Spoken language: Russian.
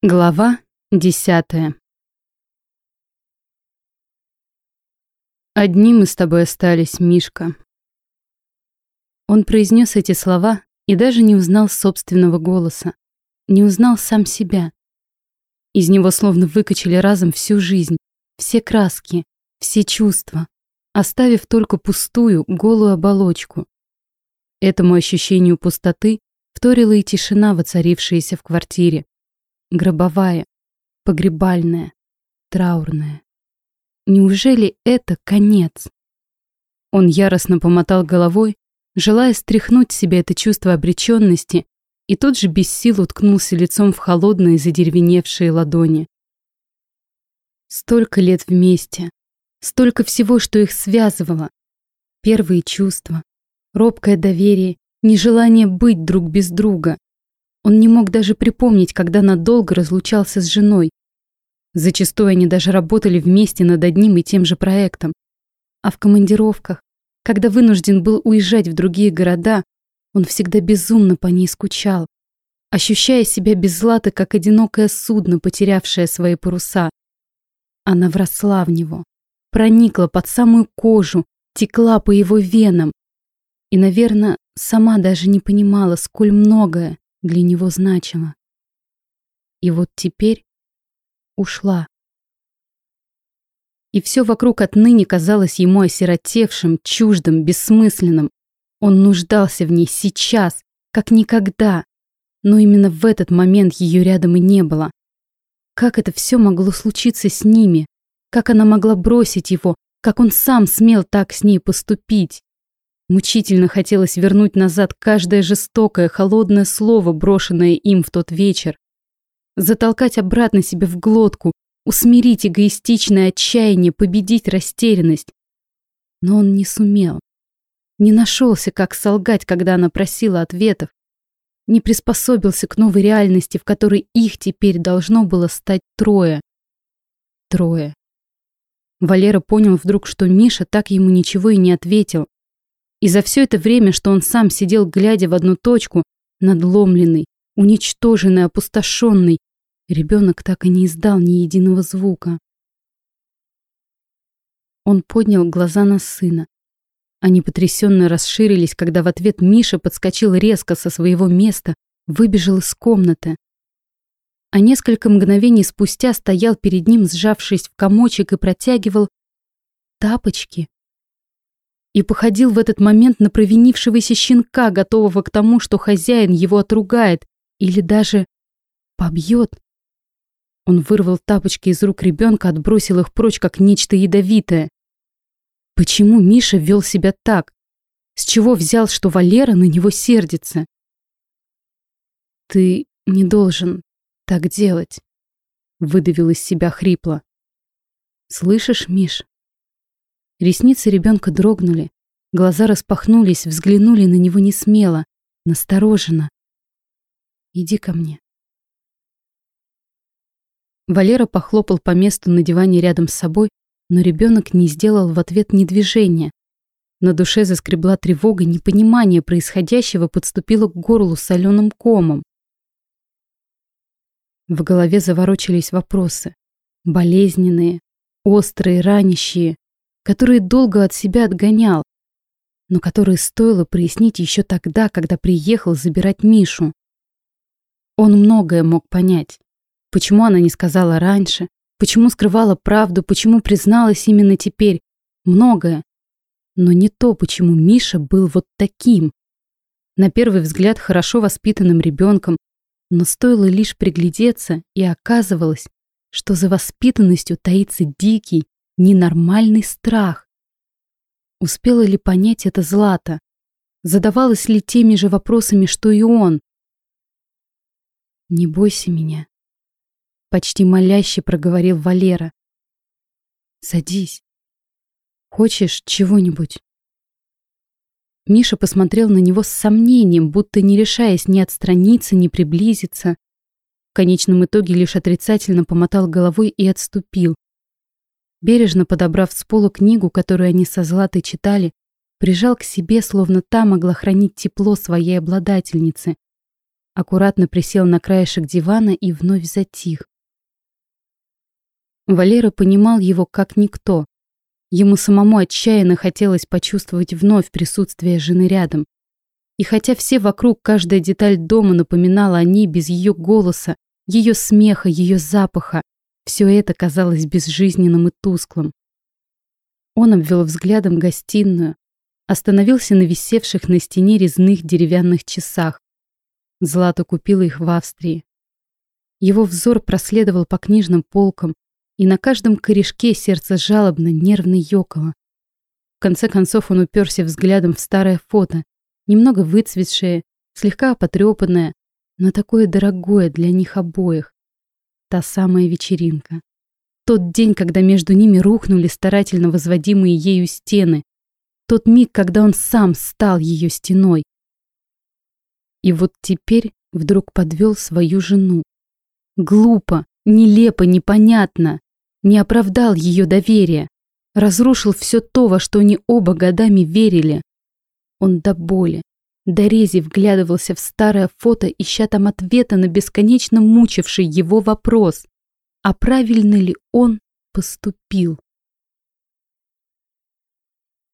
Глава десятая «Одни мы с тобой остались, Мишка». Он произнес эти слова и даже не узнал собственного голоса, не узнал сам себя. Из него словно выкачали разом всю жизнь, все краски, все чувства, оставив только пустую, голую оболочку. Этому ощущению пустоты вторила и тишина, воцарившаяся в квартире. Гробовая, погребальная, траурная. Неужели это конец? Он яростно помотал головой, желая стряхнуть себе это чувство обреченности, и тут же без сил уткнулся лицом в холодные задеревеневшие ладони. Столько лет вместе, столько всего, что их связывало. Первые чувства, робкое доверие, нежелание быть друг без друга. Он не мог даже припомнить, когда надолго разлучался с женой. Зачастую они даже работали вместе над одним и тем же проектом. А в командировках, когда вынужден был уезжать в другие города, он всегда безумно по ней скучал, ощущая себя без златы, как одинокое судно, потерявшее свои паруса. Она вросла в него, проникла под самую кожу, текла по его венам. И, наверное, сама даже не понимала, сколь многое для него значило. И вот теперь ушла. И все вокруг отныне казалось ему осиротевшим, чуждым, бессмысленным. Он нуждался в ней сейчас, как никогда. Но именно в этот момент ее рядом и не было. Как это все могло случиться с ними? Как она могла бросить его? Как он сам смел так с ней поступить? Мучительно хотелось вернуть назад каждое жестокое, холодное слово, брошенное им в тот вечер. Затолкать обратно себе в глотку, усмирить эгоистичное отчаяние, победить растерянность. Но он не сумел. Не нашелся, как солгать, когда она просила ответов. Не приспособился к новой реальности, в которой их теперь должно было стать трое. Трое. Валера понял вдруг, что Миша так ему ничего и не ответил. И за все это время, что он сам сидел, глядя в одну точку, надломленный, уничтоженный, опустошенный, ребенок так и не издал ни единого звука. Он поднял глаза на сына. Они потрясенно расширились, когда в ответ Миша подскочил резко со своего места, выбежал из комнаты. А несколько мгновений спустя стоял перед ним, сжавшись в комочек, и протягивал тапочки и походил в этот момент на провинившегося щенка, готового к тому, что хозяин его отругает или даже побьет. Он вырвал тапочки из рук ребенка, отбросил их прочь, как нечто ядовитое. Почему Миша вел себя так? С чего взял, что Валера на него сердится? «Ты не должен так делать», — выдавил из себя хрипло. «Слышишь, Миш, Ресницы ребенка дрогнули, глаза распахнулись, взглянули на него не смело, настороженно. «Иди ко мне». Валера похлопал по месту на диване рядом с собой, но ребенок не сделал в ответ ни движения. На душе заскребла тревога, непонимание происходящего подступило к горлу соленым комом. В голове заворочились вопросы. Болезненные, острые, ранящие которые долго от себя отгонял, но которые стоило прояснить еще тогда, когда приехал забирать Мишу. Он многое мог понять. Почему она не сказала раньше, почему скрывала правду, почему призналась именно теперь. Многое. Но не то, почему Миша был вот таким. На первый взгляд хорошо воспитанным ребенком, но стоило лишь приглядеться, и оказывалось, что за воспитанностью таится дикий, ненормальный страх. Успела ли понять это Злата? Задавалась ли теми же вопросами, что и он? «Не бойся меня», — почти моляще проговорил Валера. «Садись. Хочешь чего-нибудь?» Миша посмотрел на него с сомнением, будто не решаясь ни отстраниться, ни приблизиться. В конечном итоге лишь отрицательно помотал головой и отступил. Бережно подобрав с пола книгу, которую они со Златой читали, прижал к себе, словно та могла хранить тепло своей обладательницы. аккуратно присел на краешек дивана и вновь затих. Валера понимал его как никто. Ему самому отчаянно хотелось почувствовать вновь присутствие жены рядом. И хотя все вокруг, каждая деталь дома напоминала о ней без ее голоса, ее смеха, ее запаха, все это казалось безжизненным и тусклым. Он обвел взглядом гостиную, остановился на висевших на стене резных деревянных часах. Злата купила их в Австрии. Его взор проследовал по книжным полкам, и на каждом корешке сердце жалобно, нервно ёкало. В конце концов он уперся взглядом в старое фото, немного выцветшее, слегка потрепанное, но такое дорогое для них обоих. Та самая вечеринка. Тот день, когда между ними рухнули старательно возводимые ею стены. Тот миг, когда он сам стал ее стеной. И вот теперь вдруг подвел свою жену. Глупо, нелепо, непонятно не оправдал ее доверия, разрушил все то, во что они оба годами верили. Он до боли, до рези вглядывался в старое фото, ища там ответа на бесконечно мучивший его вопрос, а правильно ли он поступил.